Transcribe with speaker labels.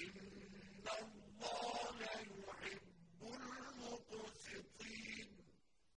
Speaker 1: even